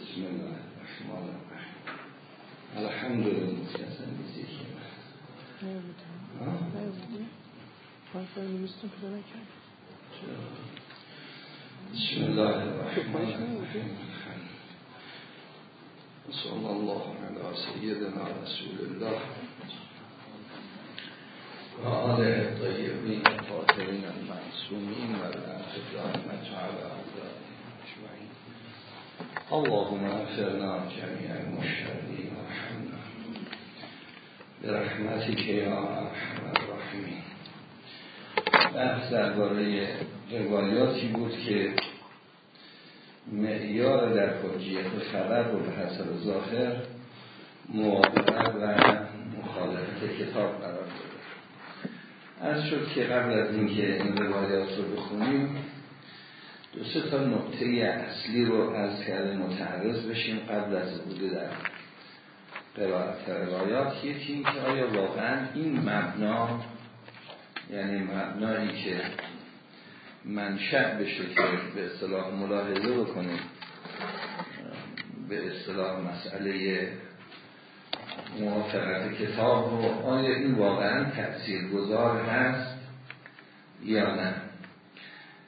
بسم الله الرحمن الرحيم. الحمد لله. سياسة نسيك بسم الله الرحمن الرحيم وصلى الله على سيدنا رسول الله وعلى الطيبين الطاهرين المعصومين والآخر رحمة على أعدائهم أجمعين اللهم اغفرنا جميع المشهدين ورحمنا برحمتك یا ارحم الراحمین بحث درباره روایاتی بود که معیار در حجیت خبر رو به حسب ظاهر موافقت و مخالفت کتاب قرار داده. از شد که قبل از اینکه این روایات رو بخونیم دو سه تا نقطه اصلی رو از کرده متعرض بشیم قبل از بوده در قرائت روایات. یکی این که آیا واقعا این مبنا یعنی مبنایی که منشأ بشه که به اصطلاح ملاحظه بکنیم به اصطلاح مسئله موافقت کتاب رو آیا این واقعا تأثیر گذار هست یا نه؟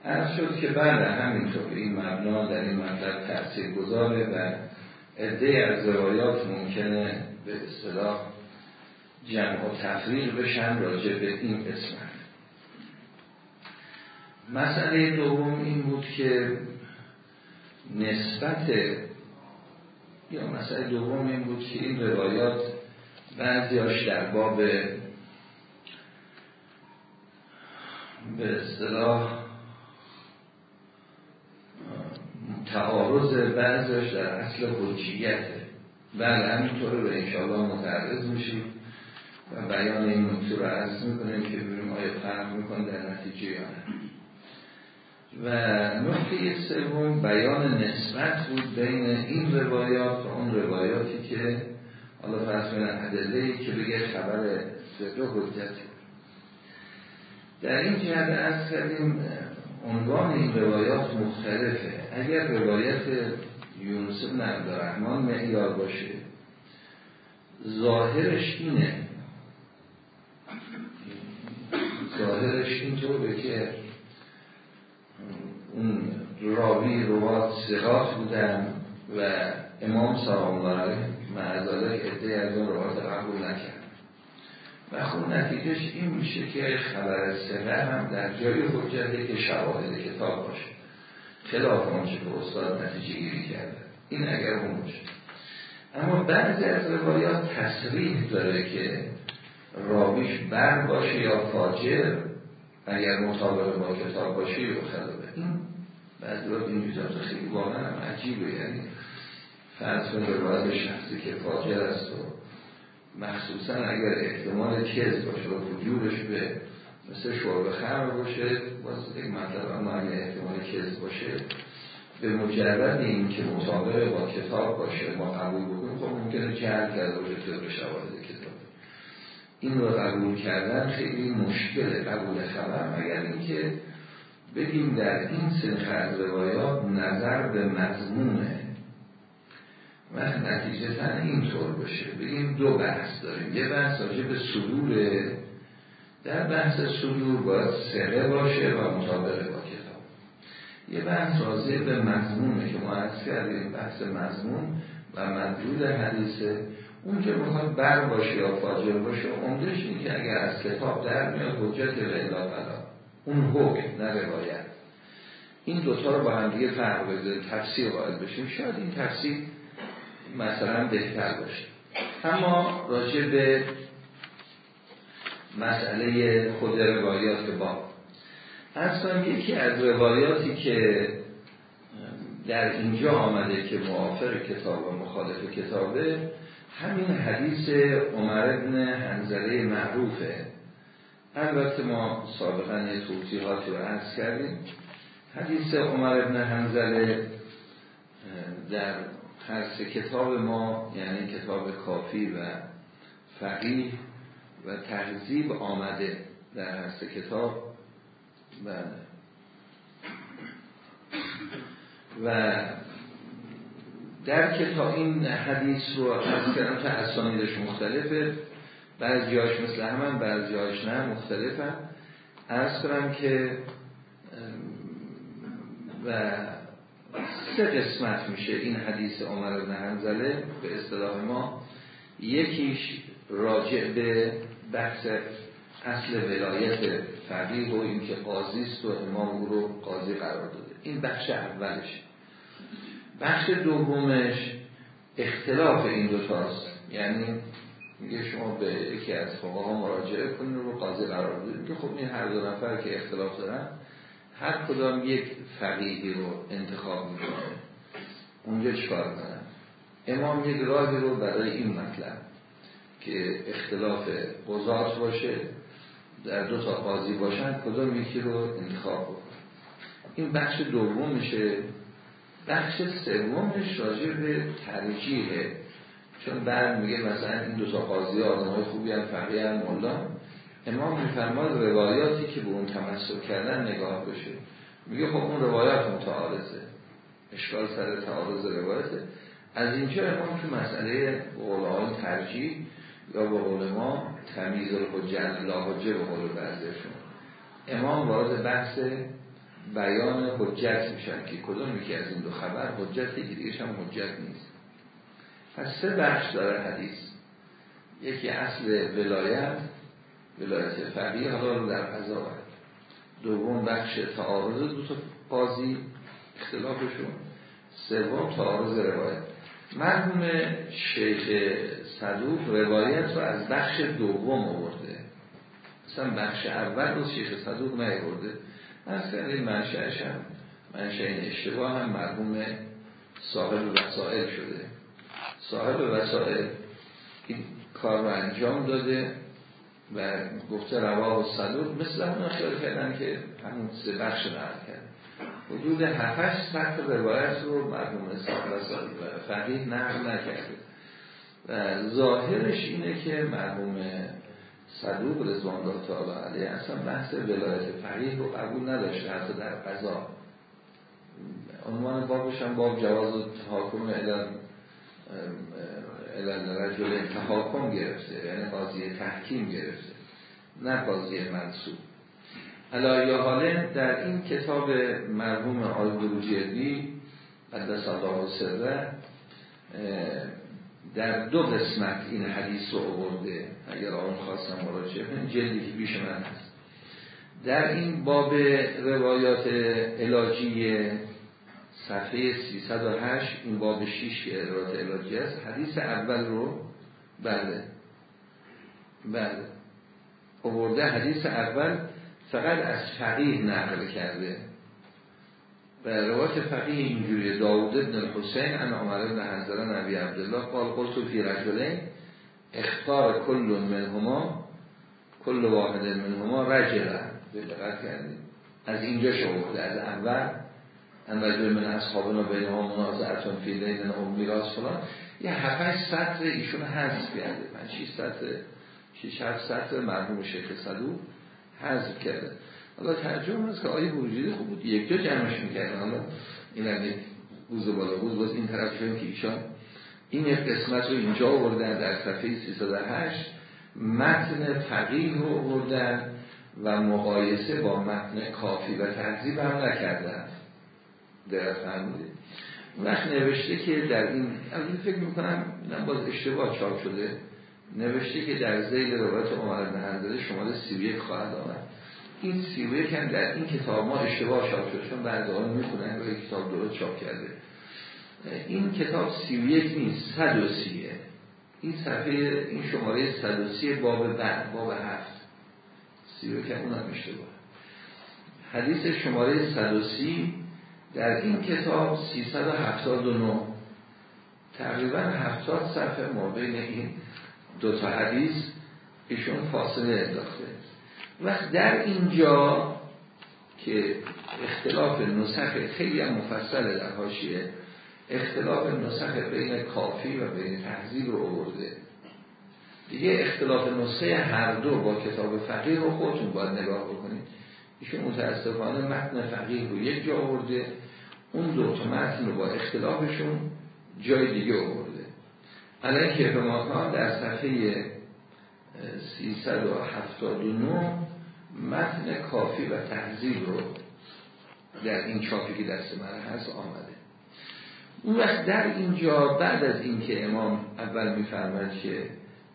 عرض شد که بعد همینطور این مبنا در این مطلب تأثیر گذاره و عده از روایات ممکنه به اصطلاح جمع و تفریق بشن راجع به این قسمت مسئله دوم این بود که نسبت یا مسئله دوم این بود که این روایات بعضیاش در باب به اصطلاح تعارض بعضش در اصل حجیته بله همینطوره به انشاءالله متعرض میشیم و بیان این نکته رو عرض می‌کنیم که ببینیم آیا فرق میکن در نتیجه یا نه. و نکته سوم بیان نسبت بود بین این روایات و اون روایاتی که حالا فرض ادله که بگه خبر سر حجتی در این جهت از کردیم عنوان این روایات مختلفه. اگر روایت یونس بن عبدالرحمن معیار باشه ظاهرش اینه. ظاهرش اینطوره که اون راوی روات سقاط بودن و امام سلام الله علیه معذاله ادهی از اون روات قبول نکرد. و خب نتیجهش این میشه که خبر سقه هم در جای حجته که شواهد کتاب باشه. خلاف آنچه که استاد نتیجه گیری کرده. این اگر اون باشه. اما بعضی از روایات تصریح داره که راویش بر باشه یا فاجر اگر مطابق با کتاب باشه یا خلابه این بعضی وقت این خیلی واقعا عجیبه. یعنی فرض کن روایت شخصی که فاجر است و مخصوصا اگر احتمال کز باشه و وجودش به مثل شرب خمر باشه باز یک مطلب اما اگر احتمال کز باشه به مجرد این که مطابق با کتاب باشه ما قبول بکنیم خب ممکنه جهل کرده باشه طبق شواهد کتاب. این رو قبول کردن خیلی مشکله. قبول خبر مگر اینکه بگیم در این سنخ از روایات نظر به مضمونه. و نتیجه اینطور باشه. بگیم دو بحث داریم. یه بحث راجع به صدوره در بحث صدور باید سره باشه و مطابق با کتاب. یه بحث راجع به مضمونه که ما از کردیم بحث مضمون و مدلول حدیثه. اون که می‌خواد بر باشه یا فاجر باشه عمدش این که اگر از کتاب در میاد حجت لیلا بلا اون حکم نه روایت. این دوتا رو با هم دیگه فرق بذاریم. تفسیر باید بشیم. شاید این تفسیر مثلا بهتر باشه. اما راجع به مسئله خود روایات با اصلا یکی از روایاتی که در اینجا آمده که موافق کتاب و مخالف کتابه همین حدیث عمر ابن هنزله معروفه. البته ما سابقا یه توضیحاتی رو عرض کردیم. حدیث عمر ابن هنزله در خرس کتاب ما یعنی کتاب کافی و فقیه و تهذیب آمده در هست کتاب. و در کتاب این حدیث رو از کردم تا اسانیدش مختلفه. بعضی هاش مثل همه بعضی هاش نه مختلفه از کنم که و سه قسمت میشه این حدیث عمر بن حنزله. به اصطلاح ما یکیش راجع به بحث اصل ولایت فقیه و اینکه قاضی است و امام رو قاضی قرار داده. این بخش اولش. بخش دومش اختلاف این دوتاست یعنی میگه شما به یکی از ها مراجعه کنید رو قاضی قرار بدید که خب این هر دو نفر که اختلاف دارن هر کدام یک فقیهی رو انتخاب می‌کنه اونجا چکار کنن امام یک راهی رو برای این مطلب که اختلاف قضات باشه در دو تا قاضی باشن کدام یکی رو انتخاب بکنه؟ این بخش دوم میشه. بخش سومش راجع به ترجیحه. چون بعد میگه مثلا این دو تا قاضی آدم های خوبی هم فقیه هم امام میفرماد روایاتی که به اون تمسک کردن نگاه بشه. میگه خب اون روایات متعارضه. اشکال سر تعارض روایته. از اینجا امام تو مسئله قول ترجیح یا به قول ما تمیز الحجت لا حجه به قول بعضیشون. امام وارد بحث بیان حجت میشن که کدوم یکی از این دو خبر حجت که دیگه هم حجت نیست. پس سه بخش داره حدیث. یکی اصل ولایت ولایت فقیه حالا رو در قضا دوم بخش تعارض دو تا قاضی اختلافشون. سوم تعارض روایت. مرحوم شیخ صدوق روایت رو از بخش دوم آورده. مثلا بخش اول رو شیخ صدوق نیاورده. مثلا این منشأش هم منشأ این اشتباه هم مرحوم صاحب وسائل شده. صاحب وسائل این کار رو انجام داده. و گفته رواه و صدوق مثل همون خیال کردن که همون سه بخش نقل کرد. حدود هفتش سخت روایت رو مرحوم وسائل و فقیه نقل نکرده. و ظاهرش اینه که مرحوم صدوق رضوان الله تعالی علیه اصلا بحث ولایت فقیه رو قبول نداشته حتی در قضا. عنوان بابش هم باب جواز تحاکم الان رجل تحاکم گرفته یعنی قاضی تحکیم گرفته نه قاضی منصوب. یا حاله در این کتاب مرحوم آل بروجردی قدس الله سره در دو قسمت این حدیث رو آورده اگر آن خواستم مراجعه کنیم جلدی که بیش من هست. در این باب روایات علاجی صفحه 308 این باب 6 که علاجی است. حدیث اول رو بله. بله. آورده حدیث اول فقط از فقیه نقل کرده. و روایت فقیه اینجوری داود ابن الحسین ان عمر بن حنظله نبی عبدالله قال قلت فی رجلین اختار کل منهما کل واحد منهما رجلا دقت کردیم از اینجا شما از اول ان رجل من اصحابنا بینها منازعتون فی دین او میراث فلان. یه هفتش سطر ایشون حذف کرده. من 6 سطر 6 7 سطر مرحوم شیخ صدوق حذف کرده. حالا ترجمه هست که آیه بروجیدی خوب بود. یک جا جمعش می‌کردن. حالا این یک بوز بالا بوز باز این طرف شدیم که ایشان این قسمت رو اینجا آوردن در صفحه 308 متن فقیه رو آوردن و مقایسه با متن کافی و تنظیب هم نکردن. در فرمودید وقت نوشته که در این این فکر می‌کنم اینم باز اشتباه چاپ شده. نوشته که در زیل روایت عمر بن حنظله شمال 31 خواهد آمد. این سی و هم در این کتاب ما اشتباه چاپ شد چون بعد آن می‌کنن روی کتاب درست چاپ کرده. این کتاب سی و یک نیست صد و سیه. این صفحه این شماره صد و سی باب بعد باب هفت. سی و یک اونم اشتباه. حدیث شماره صد و سی در این کتاب 379 تقریبا 70 صفحه ما بین این دو تا حدیث ایشون فاصله انداخته. وقت در اینجا که اختلاف نسخ خیلی هم مفصله در حاشیه اختلاف نسخ بین کافی و بین تحضیب رو آورده. دیگه اختلاف نسخه هر دو با کتاب فقیه رو خودتون باید نگاه بکنید. ایشون متاسفانه متن فقیه رو یک جا آورده. اون دو تا متن رو با اختلافشون جای دیگه آورده. الان که ما در صفحه 379 متن کافی و تحضیب رو در این چاپی که دست من هست آمده. اون وقت در اینجا بعد از اینکه امام اول میفرمد که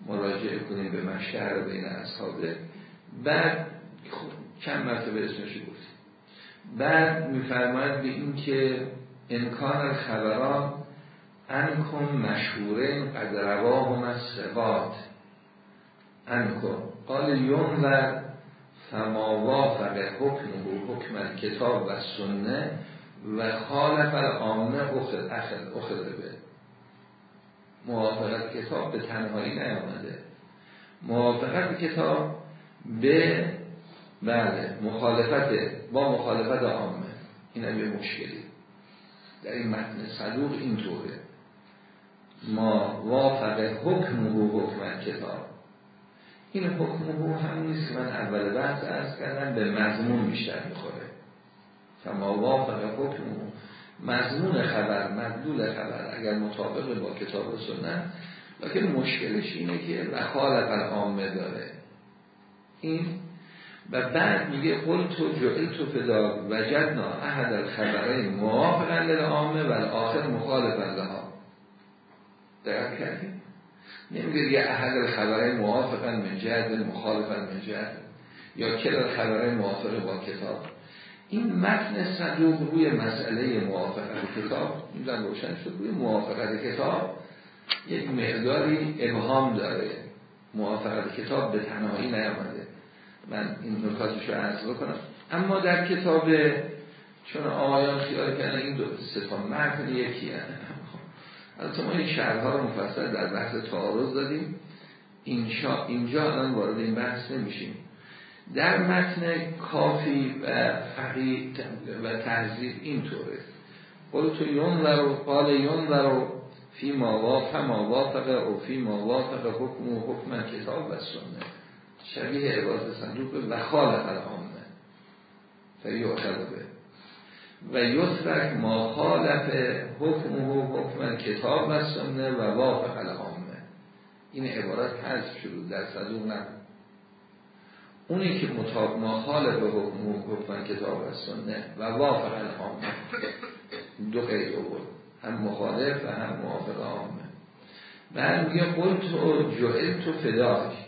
مراجعه کنیم به مشهر بین اصحابه بعد خب چند مرتبه اسمش گفت. بعد میفرماید به این که امکان خبران انکم مشهوره قد رواهم از ثقات انکم. قال یوم و فما وافق و حکم کتاب و سنه و خالف الامنه اخذ اخذ به موافقت کتاب به تنهایی نیامده. موافقت کتاب به بله مخالفت با مخالفت عامه. این هم یه مشکلی. در این متن صدوق اینطوره. ما وافق حکم و حکم کتاب. این حکم و هم نیست من اول بحث ارز کردم به مضمون بیشتر می‌خوره. فما وافق حکم مضمون خبر مدلول خبر اگر مطابق با کتاب و سنت. لیکن مشکلش اینه که و خالف العامه داره. این و بعد میگه قل تو جعل تو فدا وجدنا احد الخبرین موافقا للعامه و آخر مخالفا لها. دقیق کردیم نمیگه یه احد الخبرین موافقا من جهد مخالفا من جهد یا کل الخبرین موافق با کتاب. این متن صدوق روی مسئله موافقت کتاب. این روشن شد. روی موافقت کتاب یک مقداری ابهام داره. موافقت کتاب به تنهایی نیامده. من این نکاتش رو عرض بکنم. اما در کتاب چون آقایان خیال کردن این دو سه تا یکی البته ما این شهرها رو مفصل در بحث تعارض دادیم. اینجا اینجا الان وارد این بحث نمیشیم. در متن کافی و فقی و تهذیب اینطوره. قول تو یون و قال یون و فی ما وافق ما او فی ما وافق حکم و حکم کتاب و سنه شبیه عباد صندوق و خالق العامه فیعتد و یترک ما خالف حکم و حکم کتاب و سنه و وافق العامه. این عبارت حذف شد در صدوق نبود. اونی که مطابق ما خالف حکم و حکم کتاب و سنه و وافق العامه. دو قید بود هم مخالف و هم موافق عامه. بعد میگه قلت و جعل تو فداک.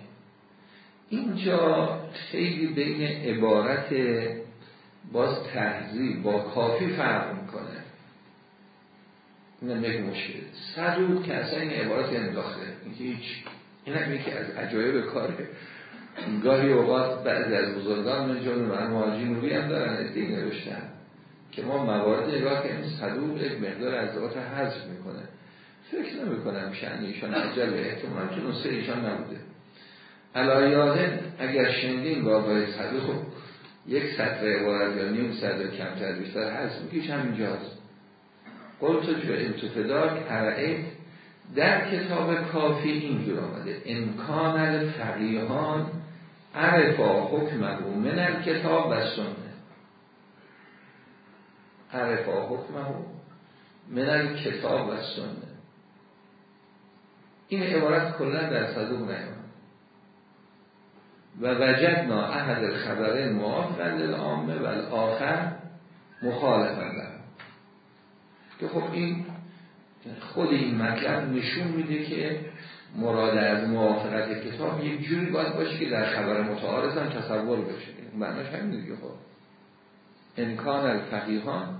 اینجا خیلی بین عبارت باز تحضیب با کافی فرق می‌کنه. این یک مشکل. صدوق که اصلا این عبارت انداخته اینکه هیچ این هم یکی از عجایب کاره. گاهی اوقات بعضی از بزرگان من جمعه و مهاجی نوری هم دارن ادهی نوشتن. که ما موارد نگاه که این صدوق یک مقدار از ذات حذف می‌کنه. فکر نمی کنم شأن ایشان عجل احتمال که نسخه ایشان نبوده. علایاده اگر شنیدین بابای صدوق خب یک سطر عبارت یا نیم سطر کمتر بیشتر هست میگیش همینجاست قلت جو انتفداک ارعید در کتاب کافی اینجور آمده. امکان الفقیهان عرفا حکمه من کتاب و سنه. عرفا حکمه من کتاب و سنه. این عبارت کلا در صدوق نیمان و وجدنا احد الخبره موافقا للعامه و الاخر مخالفا که خب این خود این مطلب نشون میده که مراد از موافقت کتاب یک جوری باید باشه که در خبر متعارض هم تصور بشه. معناش همین دیگه خب. امکان الفقیهان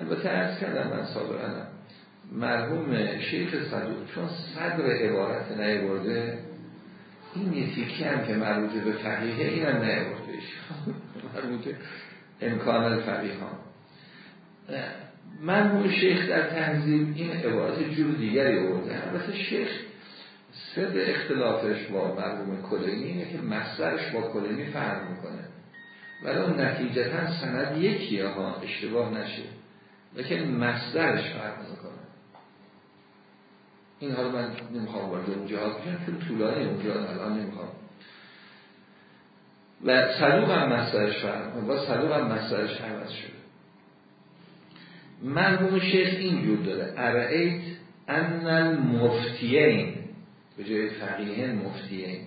البته ارز کردم من سابقا مرحوم شیخ صدوق چون صدر عبارت نیورده این یه هم که مربوط به فقیهه این هم نیوردهش مربوط امکان الفقیهان مرحوم شیخ در تنظیم این عبارت جور دیگری آورده البته شیخ سر اختلافش با مرحوم کلینی اینه که مصدرش با کلینی فرق می‌کنه. ولی اون نتیجتا سند یکیه ها اشتباه نشه. لیکن مصدرش فرق این حالا من نمی‌خوام وارد اون جهات بشم چون طولانی اون جهات الان نمی‌خوام. و صدوق هم مصدرش فرق با صدوق هم مصدرش عوض شده. مرحوم شیخ اینجور داره. ارعیت ان المفتیین به جای فقیه مفتیین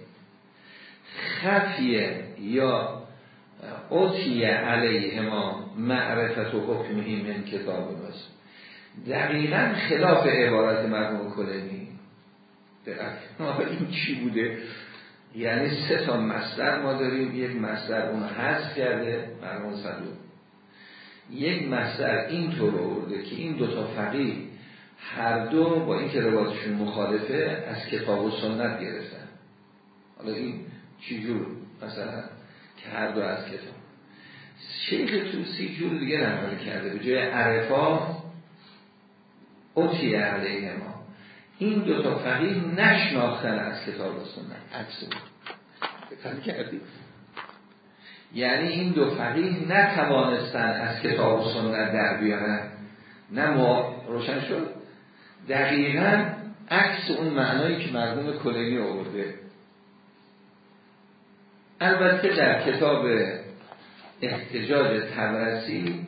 خفیه یا اوتیه علیه ما معرفت و حکمهی من کتاب ماست دقیقا خلاف عبارت مرحوم کلینی. این چی بوده؟ یعنی سه تا مصدر ما داریم. یک مصدر اون حذف کرده مرحوم صدوق. یک مصدر اینطور آورده که این دوتا فقیه هر دو با این که روایتشون مخالفه از کتاب و سنت گرفتن. حالا این چی جور؟ مثلا که هر دو از کتاب. شیخ توسی جور دیگه نمال کرده به جای عرفا اوتی علیه ما؟ این دو تا فقیه نشناختن از کتاب و سنت. بود کردی؟ یعنی این دو فقیه نتوانستن از کتاب و سنت در بیارن. نه ما. روشن شد. دقیقا عکس اون معنایی که مرحوم کلینی آورده. البته در کتاب احتجاج تبرسی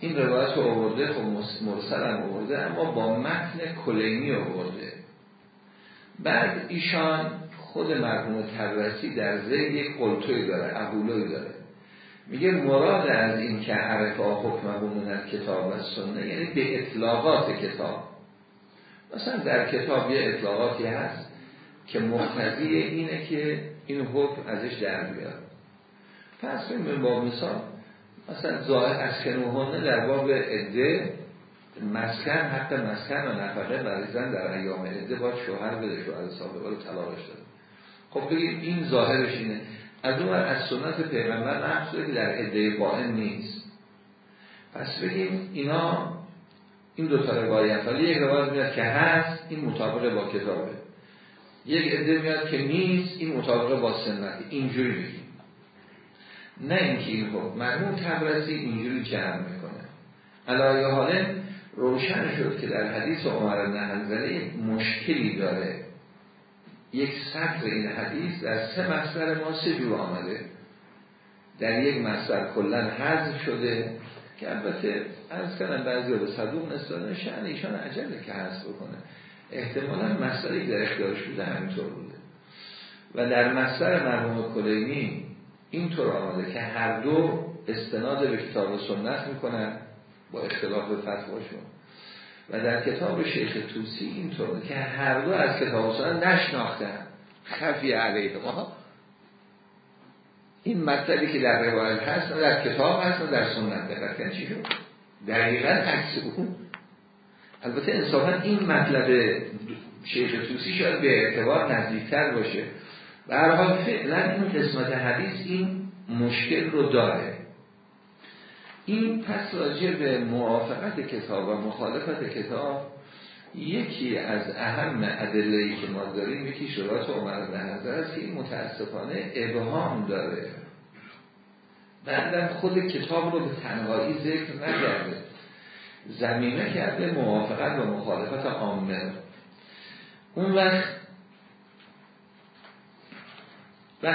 این روایت رو آورده خب مرسل هم آورده اما با متن کلینی آورده. بعد ایشان خود مرحوم تبرسی در ذهن یک قلطوی داره اقولوی داره. میگه مراد از این که عرفا حکمه من کتاب و سنه یعنی به اطلاقات کتاب. مثلا در کتاب یه اطلاقاتی هست که مقتضی اینه که این حکم ازش در بیاد. پس کنیم با مثال مثلا ظاهر از کنوهانه در باب عده مسکن حتی مسکن و نفقه برای زن در ایام عده باید شوهر بده شوهر سابقه رو طلاقش داره خب بگیم این ظاهرش اینه. از اون از سنت پیغمبر نقص که در عده باین نیست. پس بگیم اینا این دو تا روایت ولی یک روایت میاد که هست این مطابق با کتابه. یک عده میاد که نیست این مطابق با سنت. اینجوری بگیم نه اینکه این خب مرموم تبرسی اینجوری جمع می‌کنه. علایه حاله روشن شد که در حدیث عمر بن مشکلی داره. یک سطر این حدیث در سه مصدر ما سه جور آمده. در یک مصدر کلا حذف شده که البته از کنم بعضی به صدوق نستانه شأن ایشان عجله که حذف بکنه. احتمالا مصدری در اختیارش بوده همینطور بوده. و در مصدر مرحوم کلینی اینطور آمده که هر دو استناد به کتاب و سنت می‌کنن با اختلاف فتواشون و در کتاب شیخ توسی اینطور که هر دو از کتاب و سنت نشناختن. خفی علیه ما این مطلبی که در روایت هست نه در کتاب هست نه در سنت. دقیقا چی شد؟ دقیقا عکس اون. البته انصافا این مطلب شیخ توسی شاید به اعتبار نزدیکتر باشه. هر حال فعلا این قسمت حدیث این مشکل رو داره. این پس راجع به موافقت کتاب و مخالفت کتاب یکی از اهم ادله‌ای که ما داریم یکی شرایط عمر بن است که این متاسفانه ابهام داره. بعدم خود کتاب رو به تنهایی ذکر نکرده. زمینه کرده موافقت و مخالفت عامه. اون وقت و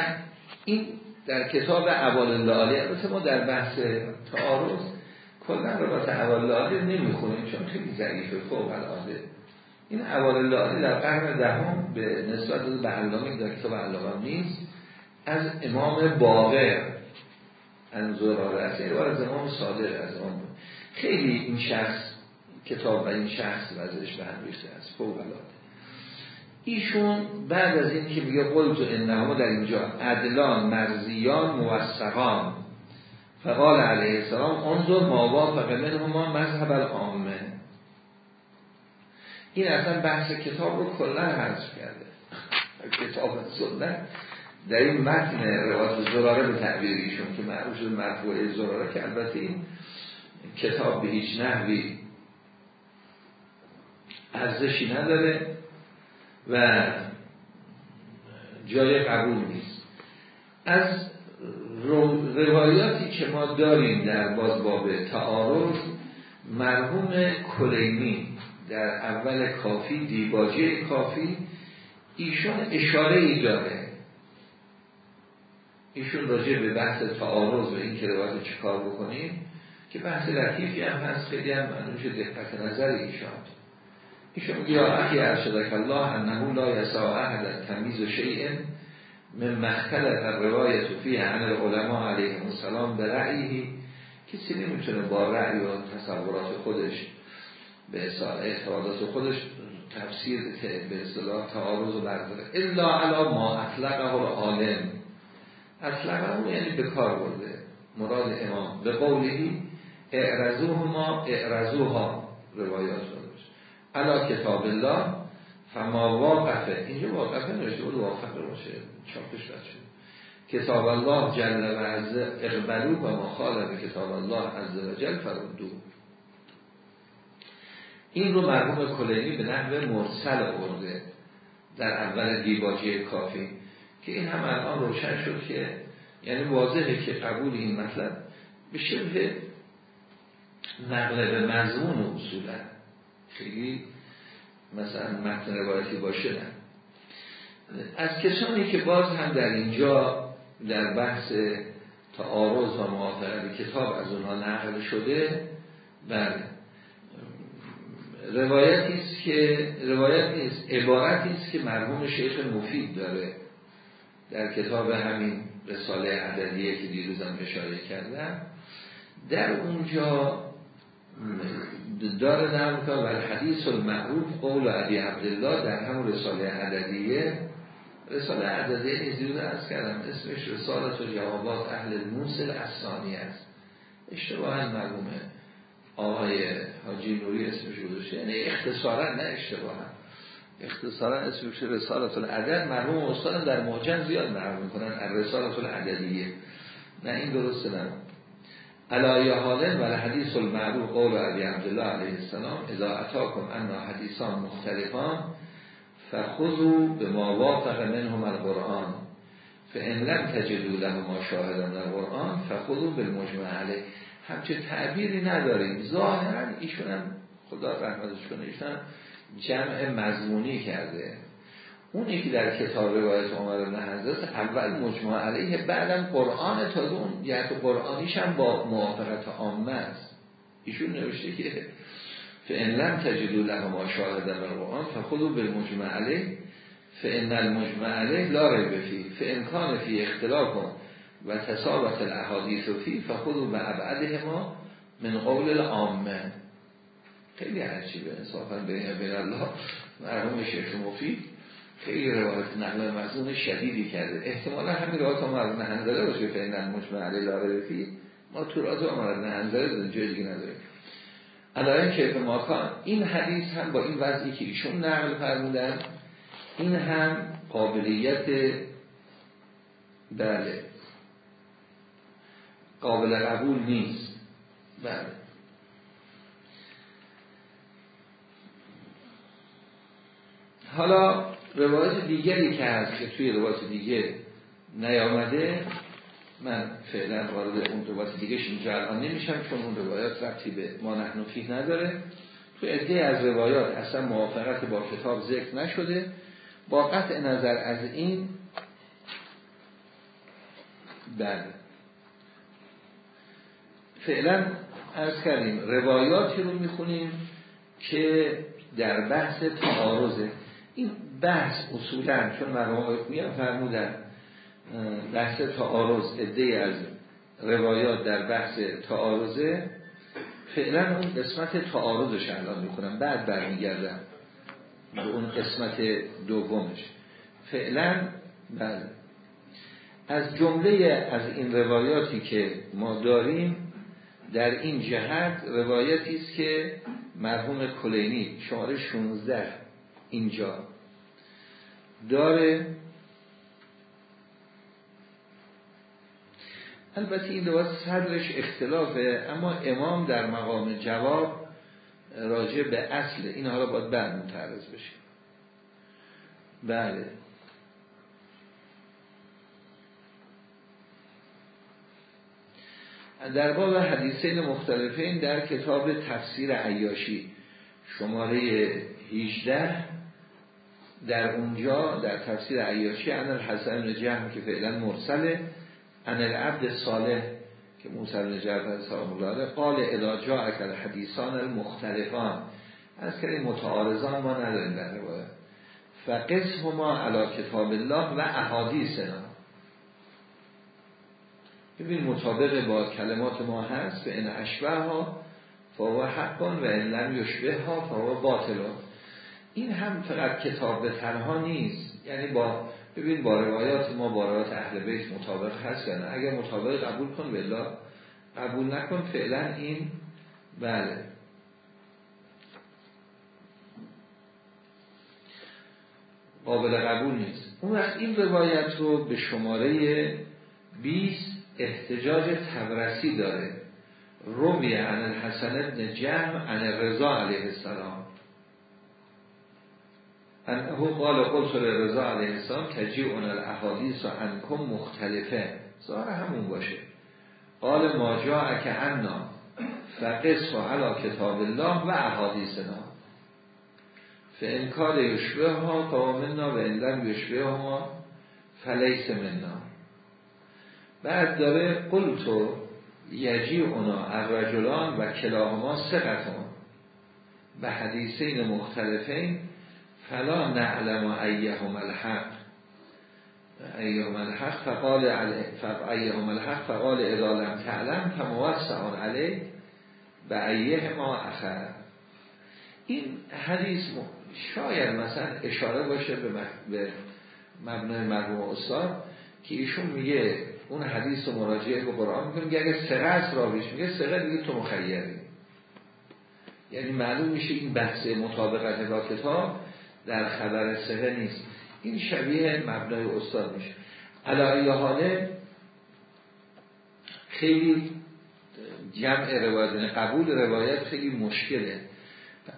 این در کتاب اول البته ما در بحث تعارض کلا روایت اول الله نمی‌خونیم چون خیلی ضعیفه فوق العاده. این اول الله در قرن دهم به نسبت به علامه در کتاب علامه نیست. از امام باقر انظور است. این از امام صادق از امام خیلی این شخص کتاب و این شخص وزش به هم ریخته است. فوق العاده. ایشون بعد از این که میگه قلت انه در اینجا عدلان مرزیان موثقان. فقال علیه السلام انظر ما وافق ما مذهب العامه. این اصلا بحث کتاب رو کلا حذف کرده. کتاب سنت در این متن روایت زراره به تعبیر ایشون که معروف شده مرفوع زراره که البته این کتاب به هیچ نحوی ارزشی نداره. و جای قبول نیست. از روایاتی که ما داریم در باز باب تعارض مرحوم کلینی در اول کافی دیباجه کافی ایشون اشاره ای داره. ایشون راجع به بحث تعارض و این که روایت چیکار بکنیم که بحث لطیفی هم هست. خیلی هم منوش دقت نظر ایشان. ایشون یا اخی ارشدک الله انه لا یسا احد تمیز و شیء من مختلف روایت فیه عن العلماء علیهم السلام به رأیی کسی نمی‌تونه با رأی و تصورات خودش به اعتقادات خودش تفسیر به اصطلاح تعارض و برداره. الا علا ما اطلقه العالم. اطلقه یعنی به کار برده. مراد امام. به قولی اعرضوه ما اعرضوها روایات علا کتاب الله فما واقفه اینجا واقفه نوشته بود واقفه باشه چاپش بچه. کتاب الله جل و عز اقبلو و مخالف کتاب الله عز و جل فرودو. این رو مرحوم کلینی به نحو مرسل برده در اول دیباجه کافی که این هم الان روشن شد که یعنی واضحه که قبول این مطلب به شبه نقل به مضمون اصولا. خیلی مثلا متن روایتی باشه نه. از کسانی که باز هم در اینجا در بحث تعارض و موافقت کتاب از اونها نقل شده بله روایتی است که روایت نیست عبارتی است که مرحوم شیخ مفید داره در کتاب همین رساله عددیه که دیروزم اشاره کردم. در اونجا داره نرم که و حدیث المعروف قول عبی عبدالله در همون رساله عددیه. رساله عددیه نیز دیروز از کردم اسمش رسالت و جوابات اهل الموسل اسانی است. اشتباه مرحومه آقای حاجی نوری اسمش گذاشته یعنی اختصارا نه اشتباه اختصارا اسمش رسالت العدد. مرحوم استاد در معجم زیاد مرحوم می‌کنن رسالت العددیه. نه این درسته نه. علایه حالن و حدیث المعروف قول عبی عبدالله علیه السلام اذا اتاکم انا حدیثان مختلفان فخذوا به ما وافق منهم القرآن. فان لم تجدوا له ما شاهدن در قرآن فخذوا بالمجمع علیه. همچه تعبیری نداریم. ظاهرا ایشون هم خدا رحمتش کنه ایشون جمع مضمونی کرده. اونی که در کتاب روایت عمر بن حضرت اول مجموع علیه بعدم قرآن تازه اون یعنی قرآنیش هم با موافقت عامه است. ایشون نوشته که فان لم تجدوا له ما شاهد در قرآن فخذوا بالمجمع علیه فان المجمع علیه لا ریب فی فان کان فی اختلاف و تصابت الاحادیث فی فخذوا به ابعده ما من قول العامه خیلی عجیبه انصافا بین الله مرحوم شیخ مفید. خیلی روایت نقل مزون شدیدی کرده. احتمالا همین روایت عمر بن حنظله باشه فعلا مجمع علی لاغرفی ما تو راز عمر بن حنظله داریم جای دیگه نداریم. که به ماکان این حدیث هم با این وضعی که ایشون نقل فرمودن این هم قابلیت بله قابل قبول نیست. بله. حالا روایت دیگری که هست که توی روایت دیگه نیامده من فعلا وارد اون روایت دیگه اینجا الان نمیشم چون اون روایات ربطی به ما نحنفی نداره. توی عده از روایات اصلا موافقت با کتاب ذکر نشده. با قطع نظر از این بله. فعلا از کردیم روایاتی رو می‌خونیم که در بحث تعارضه. این بحث اصولا چون مرحوم میان فرمودن بحث تعارض عده از روایات در بحث تعارضه. فعلا اون قسمت تعارضش الان می‌کنم بعد برمیگردم به اون قسمت دومش. فعلا بله. از جمله از این روایاتی که ما داریم در این جهت روایتی است که مرحوم کلینی شماره 16 اینجا البته این روایت صدرش اختلافه اما امام در مقام جواب راجع به اصل این حالا باید بعد متعرض بشه. بله. در باب حدیثین مختلفین در کتاب تفسیر عیاشی شماره 18 در اونجا در تفسیر عیاشی ان الحسن جهم که فعلا مرسله ان العبد صالح که موسی بن جعفر سلام الله قال اذا جاءك الحديثان المختلفان. از که متعارضان ما نداریم در روایت. و قسم ما علا کتاب الله و احادیثنا. ببین مطابق با کلمات ما هست به این اشبه ها فهو حقان و این لم یشبه ها فهو باطلان این هم فقط کتاب به تنها نیست. یعنی با ببین با روایات ما با روایات اهل بیت مطابق هست یا نه؟ اگر مطابق قبول کن بلا قبول نکن فعلا این بله. قابل قبول نیست. اون وقت این روایت رو به شماره 20 احتجاج تبرسی داره. رومی عن الحسن ابن جمع عن رضا علیه السلام. انه قال قلت رضا علیه السلام اون الاحادیث و انکم مختلفه. ظاهر همون باشه. قال ما که انا فقص و علا کتاب الله و احادیثنا. فانکار یشبه ها فامنا و اندن یشبه ها فلیس منا. بعد داره قلتو یجی اونا الرجلان و کلاهما سقتون به حدیثین مختلفین فلا نعلم ایهم الحق. ایهم الحق فقال ایهم الحق فقال اذا لم تعلم فموسعون علیه به ایه ما اخر. این حدیث شاید مثلا اشاره باشه به مبنای مرحوم استاد که ایشون میگه اون حدیث رو مراجعه به قرآن می‌کنه میگه اگه سقه است راویش میگه سقه دیگه تو مخیری یعنی معلوم میشه این بحث مطابقت با کتاب در خبر سقه نیست. این شبیه مبنای استاد میشه. علایه حاله خیلی جمع روایت یعنی قبول روایت خیلی مشکله.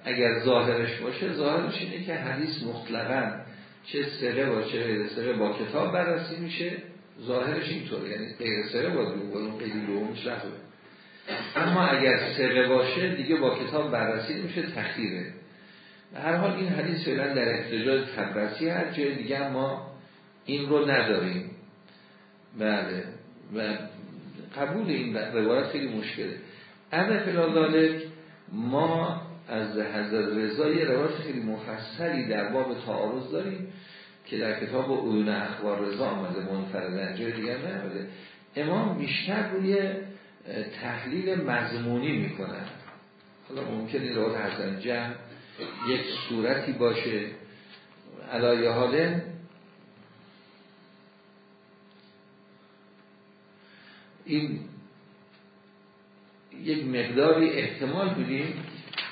اگر ظاهرش باشه ظاهرش اینه که حدیث مطلقا چه سره باشه سره با کتاب بررسی میشه. ظاهرش اینطوره یعنی غیر سره با دو خیلی دومش اما اگر سره باشه دیگه با کتاب بررسی میشه تخیره. هر حال این حدیث فعلا در احتجاج تبرسی هر جای دیگه ما این رو نداریم. بله. و قبول این روایت خیلی مشکله. اما فلال ما از حضرت رضا یه روایت خیلی مفصلی در باب تعارض داریم که در کتاب عیون اخبار رضا آمده منفردن جای دیگر نمیده امام بیشتر روی تحلیل مضمونی می‌کنن حالا ممکن این روایت حسن جمع یک صورتی باشه. علایه حاله این یک مقداری احتمال بدیم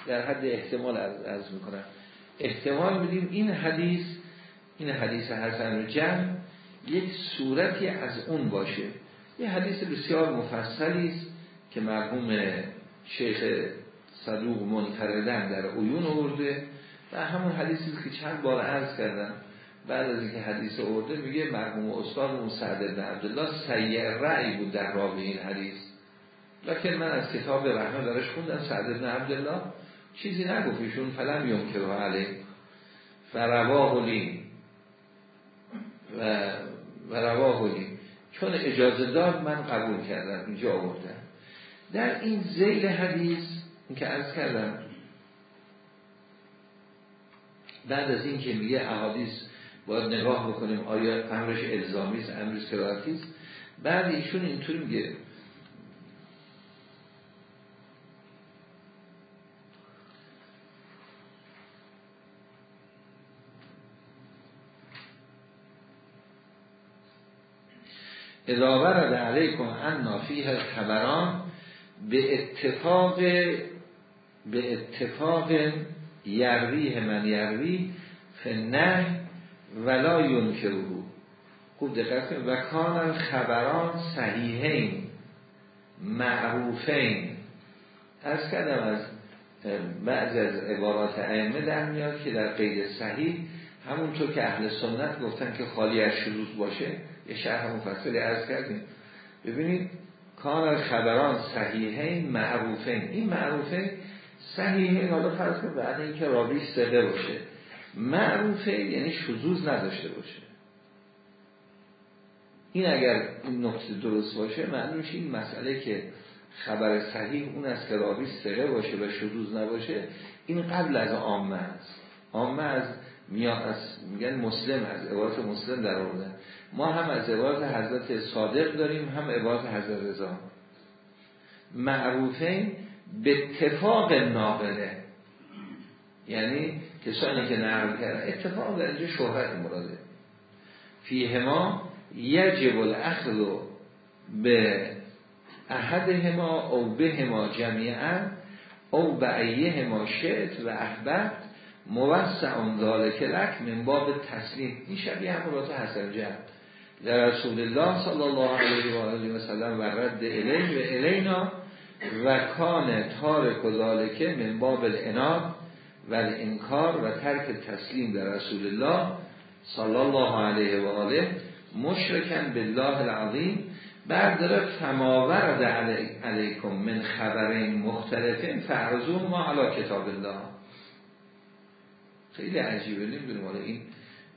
در حد احتمال از می‌کنم. احتمال بدیم این حدیث این حدیث حسن جمع یک صورتی از اون باشه. یه حدیث بسیار مفصلی است که مرحوم شیخ صدوق منفردن در عیون آورده و همون حدیثی که چند بار عرض کردم بعد از اینکه حدیث آورده میگه مرحوم استاد سعد بن عبدالله سیع رأی بود در رابع این حدیث. لکن من از کتاب رحمه درش خوندم سعد بن عبدالله. چیزی نگفت ایشون فلم یوم که علی فرواه لی و, و رواه چون اجازه داد من قبول کردم اینجا آوردم. در این زیل حدیث این که ارز کردم بعد از این که میگه احادیث باید نگاه بکنیم آیا امرش الزامی است امرش کرایتی است بعد ایشون اینطوری میگه اذا ورد علیکم ان نافیه خبران به اتفاق به اتفاق یرویه من یروی فنه ولا ینکرو خوب دقت و کان خبران صحیحین معروفین. از کردم از بعض از عبارات ائمه در میاد که در قید صحیح همونطور که اهل سنت گفتن که خالی از شروط باشه یه شرح مفصلی عرض کردیم. ببینید کان خبران صحیحین معروفین. این معروفه صحیحین حالا فرض کنید بعد اینکه راوی سقه باشه. معروفه یعنی شذوذ نداشته باشه. این اگر این نقطه درست باشه معلوم میشه این مسئله که خبر صحیح اون است که راوی سقه باشه و شذوذ نباشه این قبل از عامه است عامه از از میگن مسلم از عبارت مسلم در آورده ما هم از عبارت حضرت صادق داریم هم عبارت حضرت رضا. معروفه به اتفاق ناقله یعنی کسانی که نقل کردن اتفاق در اینجا شهرت مراده. فیه ما یجب الاخذ به احدهما او به ما جمیعا او به ایه ما شعت و احبت موسع ذالک لک من باب تسلیم. این شبیه هم مرات حسن جد در رسول الله صلی الله علیه و آله و سلم و رد الی و الینا و کان تارک و من باب الاناد و انکار و ترک تسلیم در رسول الله صلی الله علیه و آله مشرکن بالله العظیم بعد داره علی علیکم من خبرین مختلفین فرزون ما علا کتاب الله. خیلی عجیبه نمی‌دونم حالا این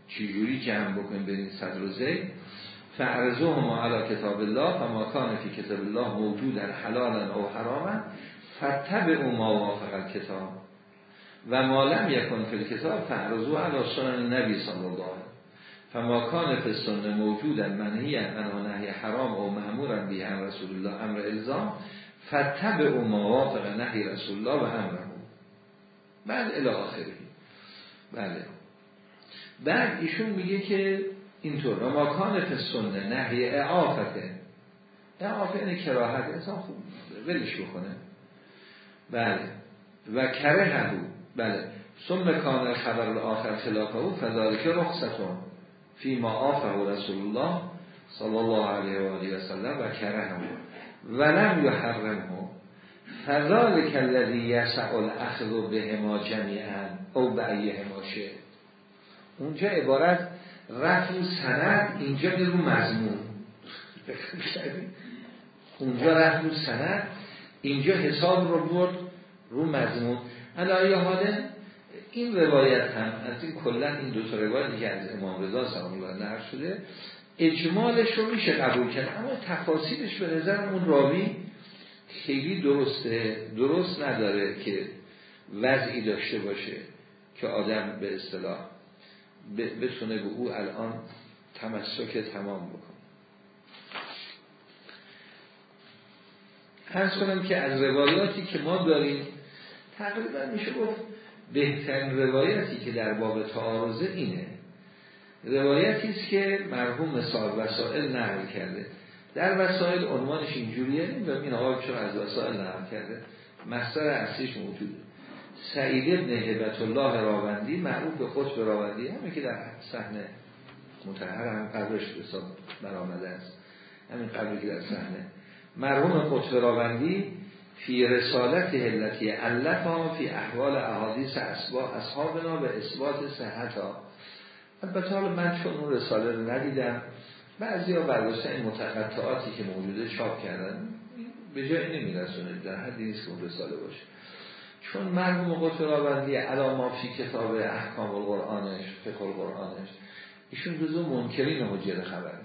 چجوری جمع بکنیم بین صدر و زید. فرزوه ما علا کتاب الله و ما کان فی کتاب الله موجودا حلالا او حراما او ما وافق کتاب و ما لم یکن فی کتاب فرزوه علا سنن نبی صلی الله فما کان فی سنن موجودا منهی انها نهی حرام او مأمورا به هم رسول الله امر الزام. فتب او ما وافق نهی رسول الله و امره بعد الی بله. بعد ایشون میگه که اینطور. و ماکان سنه نهی اعافته. اعافه یعنی کراهت. انسان خوب ولش بکنه. بله. و کره هدو بله. ثم کان خبر آخر خلافه او فذالک رخصتون فی ما آفه رسول الله صلی الله علیه و آله و سلم و کره هم ولم یحرمه. فذالک الذی یسع الاخذ به ما جمیعا او به ایه ما اونجا عبارت رفت سند اینجا رو مضمون. اونجا رفت و سند اینجا حساب رو برد رو مضمون. علایه حاله این روایت هم از این کلا این دو تا روایتی که از امام رضا سلام الله نقل شده اجمالش رو میشه قبول کرد. اما تفاصیلش به نظر اون راوی خیلی درسته. درست نداره که وضعی داشته باشه که آدم به اصطلاح بتونه به او الان تمسک تمام بکن هر کنم که از روایاتی که ما داریم تقریبا میشه گفت بهترین روایتی که در باب تعارضه اینه. روایتی است که مرحوم صاحب وسائل نقل کرده. در وسائل عنوانش اینجوریه نمی‌دونم این آقا چون از وسائل نقل کرده. مصدر اصلیش موجوده. سعید ابن هبت الله راوندی معروف به قطب راوندی همین که در صحنه متحر هم قبرش به برآمده است. همین قبری که در صحنه مرحوم قطب راوندی فی رسالت هلتی علفا فی احوال احادیث اصحابنا به اثبات صحت ها البته حالا من چون اون رساله رو ندیدم بعضی ها برداشتن این متقطعاتی که موجوده چاپ کردن به جای نمیرسونه در حدی نیست که اون رساله باشه. چون مرحوم قطب راوندی علا فی کتاب احکام القرآنش فقه القرآنش ایشون جزو منکرین حجت خبره.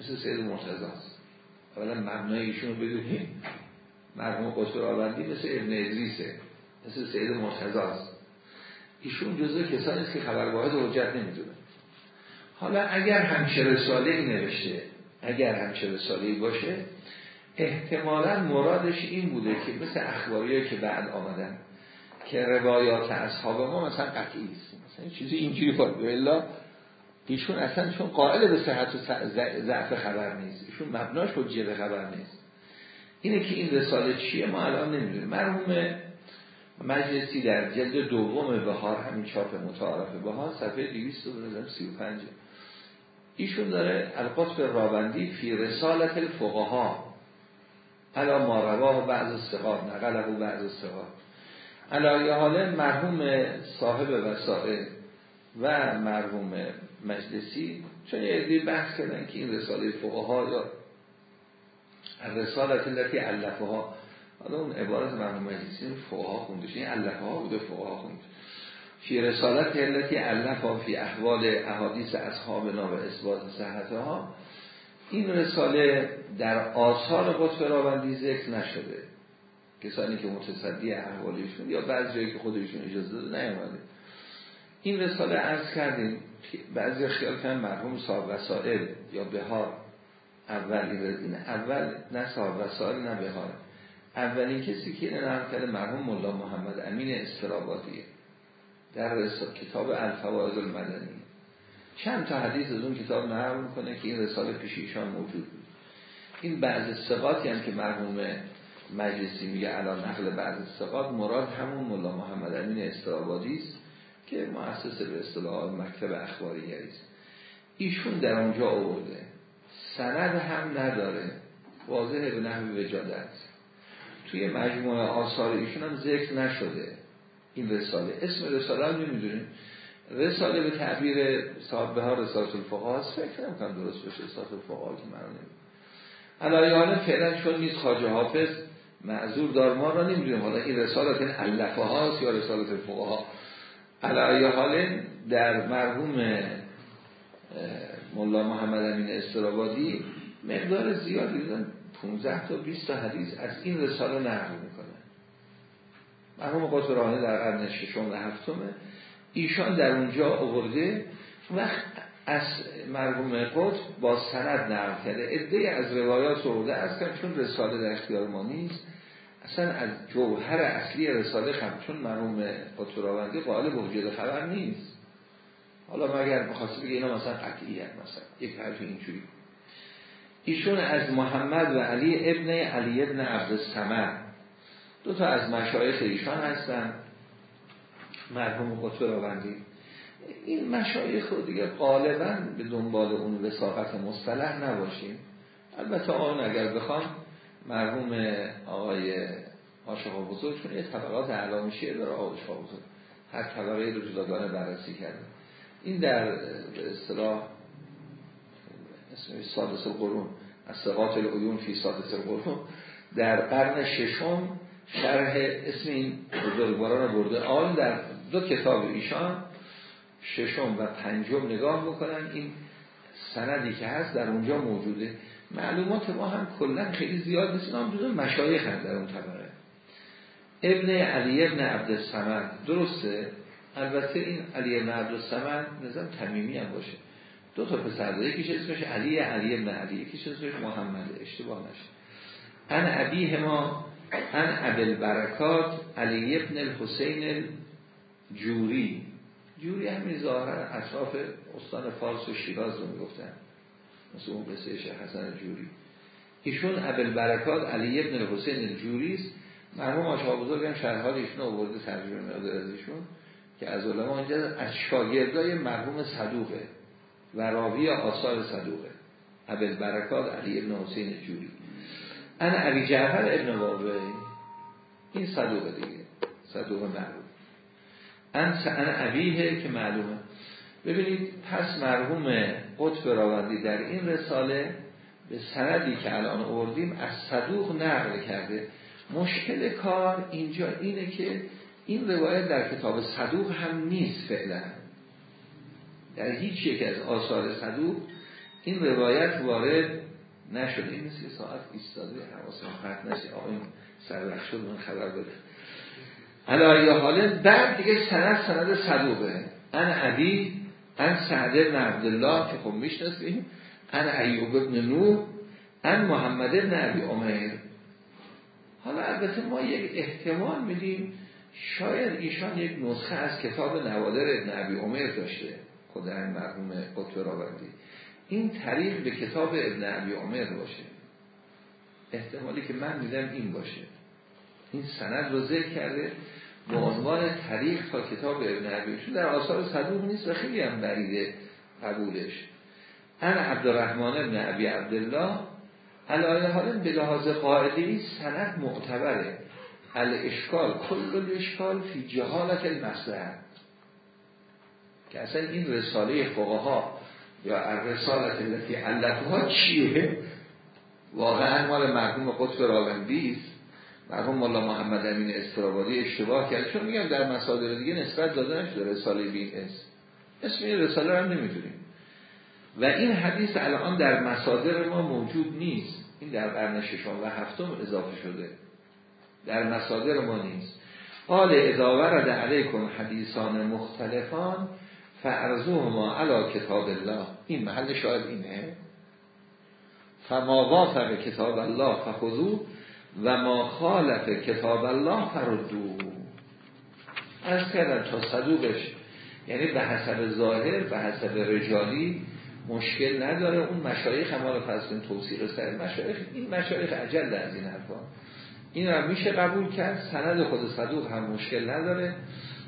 مثل سید مرتضی است. اولا مبنای ایشون رو بدونیم. مرحوم قطب راوندی مثل ابن ادریسه مثل سید مرتضی است. ایشون جزو کسانی است که خبر واحد حجت نمی‌دونه حالا اگر همچه رساله ای نوشته اگر همچه رساله ای باشه احتمالا مرادش این بوده که مثل اخباری که بعد آمدن که روایات اصحاب ما مثلا قطعی است. مثلا چیزی اینجوری باید الا ایشون اصلا چون قائل به صحت و ضعف خبر نیست. ایشون مبناش حجیه خبر نیست. اینه که این رساله چیه ما الان نمی‌دونیم. مرحوم مجلسی در جلد دوم بهار همین چاپ متعارف بهار صفحه 235 ایشون داره القطب راوندی فی رسالت الفقها علا ما رواه بعض استقاد نقله و بعض استقاد علا حاله مرحوم صاحب وسائل و مرحوم مجلسی چون یه بحث کردن که این رساله فقها یا رسالت التي علفه ها حالا اون عبارت مرحوم مجلسی فقها خوندش این علفه ها بوده فقها خوند فی رسالت التي علفه فی احوال احادیث اصحابنا و اثبات صحت ها این رساله در آثار قطب راوندی ذکر نشده. کسانی که متصدی احوالشون یا بعضی که خودشون اجازه داده نیامده این رساله عرض کردیم بعضی خیال کردن مرحوم صاحب وسائل یا بهار. اول این اول نه صاحب وسائل نه بهار. اولین کسی که این کرده مرحوم ملا محمد امین استرابادیه در کتاب الفوائد المدنی. چند تا حدیث از اون کتاب نقل می‌کنه که این رساله پیش ایشان موجود بود. این بعض سقاطی هم که مرحوم مجلسی میگه الان نقل بعض سقاط مراد همون ملا محمد امین استرابادی است که مؤسس به اصطلاح مکتب اخباری است. ایشون در اونجا آورده. سند هم نداره. واضح به نحو وجادت توی مجموعه آثار ایشون هم ذکر نشده. این رساله. اسم رساله هم نمی‌دونیم. رساله به تعبیر صاحب ها رسالت الفقه هست. فکر کنم درست بشه رسالت الفقه که نمید علایانه فعلا چون نیست خاجه حافظ معذور دار ما را نمی‌دونیم حالا این رسالت این علفه هاست یا رسالت الفقه ها علایه حال در مرحوم مولا محمد امین استرابادی مقدار زیادی دادن 15 تا 20 تا حدیث از این رساله نقل می‌کنه. مرحوم قطرانه در قرن ششم و هفتمه. ایشان در اونجا آورده وقت از مرحوم قطب با سند نقل کرده. ادهی از روایات آورده. از چون رساله در اختیار ما نیست. اصلا از جوهر اصلی رساله خم. چون مرحوم قطراوندی قائل به وجود خبر نیست. حالا مگر بخواسته بگه اینا مثلا قطعیت مثلا یک حرف اینجوری. ایشون از محمد و علی ابن علی ابن عبد السمر دو تا از مشایخ ایشان هستن. مرحوم قطب راوندی. این مشایخ رو دیگه غالبا به دنبال اون وساقت مصطلح نباشیم. البته آن اگر بخوام مرحوم آقای آشقا بزرگ چون یه طبقات داره آقای آشقا بزرگ. هر طبقه رو جداگانه بررسی کرده. این در اصطلاح اسم سادس القرون از سقاط العیون فی سادس القرون در قرن ششم شرح اسم این بزرگواران برده آن در دو کتاب ایشان ششم و پنجم نگاه بکنن. این سندی که هست در اونجا موجوده. معلومات ما هم کلا خیلی زیاد نیست. هم جزو مشایخ هم در اون طبقه. ابن علی ابن عبدالسمد درسته؟ البته این علی ابن عبدالسمد نظام تمیمی هم باشه. دو تا پسر داره. یکیش اسمش علی علی ابن علی. یکیش اسمش محمد. اشتباه نشه. ان ابی ما ان ابل برکات علی ابن الحسین جوری جوری همین ظاهر اطراف استان فارس و شیراز رو می‌گفتن. مثل اون قصه حسن جوری. ایشون ابل برکات علی ابن الحسین جوری است. مرحوم بزرگ هم شرحال ایشون آورده ترجمه میاده از ایشون که از علما اینجا از شاگردای مرحوم صدوقه و راوی آثار صدوقه. ابل برکات علی ابن حسین جوری. انا علی جعفر ابن واقعی. این صدوقه دیگه. صدوقه مرحوم. ان انا عبیه که معلومه. ببینید پس مرحوم قطب راوندی در این رساله به سندی که الان آوردیم از صدوق نقل کرده. مشکل کار اینجا اینه که این روایت در کتاب صدوق هم نیست فعلا. در هیچ یک از آثار صدوق این روایت وارد نشده. این مثل ساعت ایستاده حواسم پرت نشه آقا این سررخ شد من خبر بده. علایه حاله بعد دیگه سند سند صدوقه. ان عبی ان سعد بن عبدالله که خب می‌شناسیم. ان ایوب ابن نوح ان محمد ابن عبی عمر حالا البته ما یک احتمال میدیم شاید ایشان یک نسخه از کتاب نوادر ابن عبی عمر داشته. خود این مرحوم قطب راوردی این طریق به کتاب ابن عبی عمر باشه. احتمالی که من میدم این باشه. این سند رو ذکر کرده به عنوان طریق تا کتاب ابن عبی. چون در آثار صدوق نیست و خیلی هم بریده قبولش. ان عبدالرحمن ابن عبی عبدالله علایه حالا به لحاظ قاعدی سند معتبره. اشکال کل اشکال فی جهالت المصدر که اصلا این رساله فقها یا رسالت التي علتها چیه؟ واقعا مال مرحوم قطب راوندی است مرحوم مولا محمد امین استرابادی اشتباه کرد چون میگم در مسادر دیگه نسبت داده نشده رساله بین اسم اسم این رساله هم نمی‌دونیم. و این حدیث الان در مسادر ما موجود نیست. این در قرن ششم و هفتم اضافه شده. در مصادر ما نیست. قال اذا ورد علیکم حدیثان مختلفان فارزوه ما علا کتاب الله. این محل شاید اینه. فما وافق کتاب الله فخذو و ما خالف کتاب الله فردو از کردن تا صدوقش. یعنی به حسب ظاهر به حسب رجالی مشکل نداره. اون مشایخ هم رو پس این توصیق سر مشایخ این مشایخ عجل از این حرفا. این رو میشه قبول کرد. سند خود صدوق هم مشکل نداره.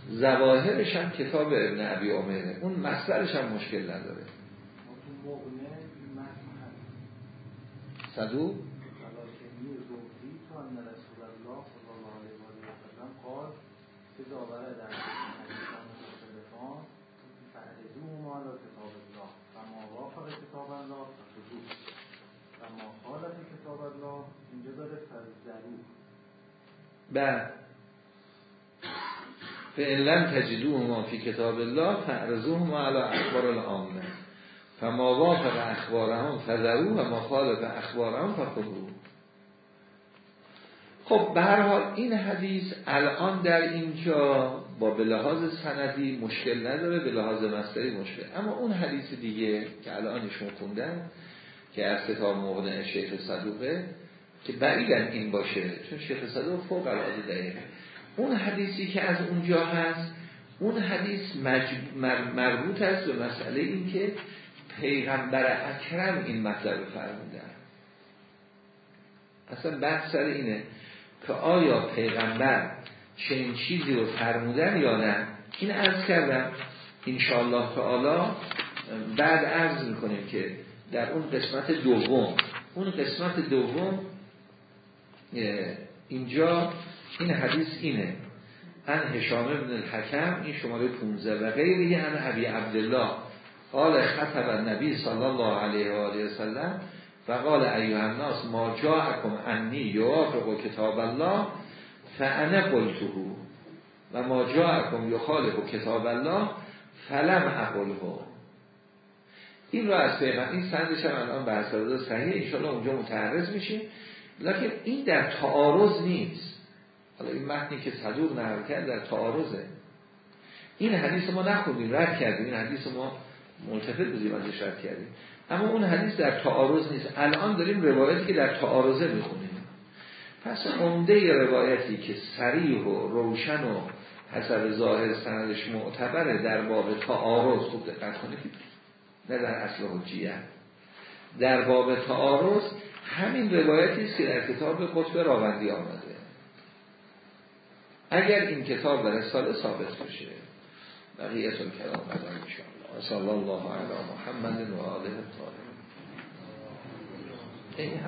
زواهرش هم کتاب ابن عبی عمره اون مصدرش هم مشکل نداره. صدوق؟ کتاب الله و ما خالف کتاب الله اینجا داره فزدرو بعد فعلا تجدوه ما فی کتاب الله فعرضوه ما علی اخبار العامه فما وافق اخبارهم فذرو و ما خالف اخبارهم فخذو خب به هر حال این حدیث الان در اینجا با به لحاظ سندی مشکل نداره به لحاظ مصدری مشکل. اما اون حدیث دیگه که الان خوندن که از کتاب مقنع شیخ صدوقه که بعیدن این باشه چون شیخ صدوق فوق العاده دقیقه. اون حدیثی که از اونجا هست اون حدیث مربوط است به مسئله این که پیغمبر اکرم این مطلب فرمودن. اصلا بحث سر اینه. که آیا پیغمبر چنین چیزی رو فرمودن یا نه؟ این عرض کردم انشاءالله تعالی بعد عرض می‌کنیم که در اون قسمت دوم اون قسمت دوم اینجا این حدیث اینه. ان هشام ابن الحکم این شماره 15 و غیری ان ابی عبدالله قال خطب النبی صلی الله علیه و آله و قال ایها الناس ما جاءکم انی یوافق کتاب الله فانا قلته. و ما جاءکم یخالف کتاب الله فلم اقله. این رو از پیغمبر این سندش هم الان به حساب صحیح ان اونجا متعرض میشیم. لکن این در تعارض نیست. حالا این متنی که صدوق نقل کرد در تعارضه. این حدیث ما نخوندیم رد کردیم. این حدیث ما ملتفت بودیم ازش رد کردیم. اما اون حدیث در تعارض نیست. الان داریم روایتی که در تعارضه می‌خونیم. پس عمده روایتی که سریع و روشن و حسب ظاهر سندش معتبره در باب تعارض خوب دقت کنید. نه در اصل حجیه در باب تعارض همین روایتی است که در کتاب قطب راوندی آمده. اگر این کتاب در سال ثابت بشه بقیت کلام قدر وصلى الله على محمد وآله الطاهرين. إيه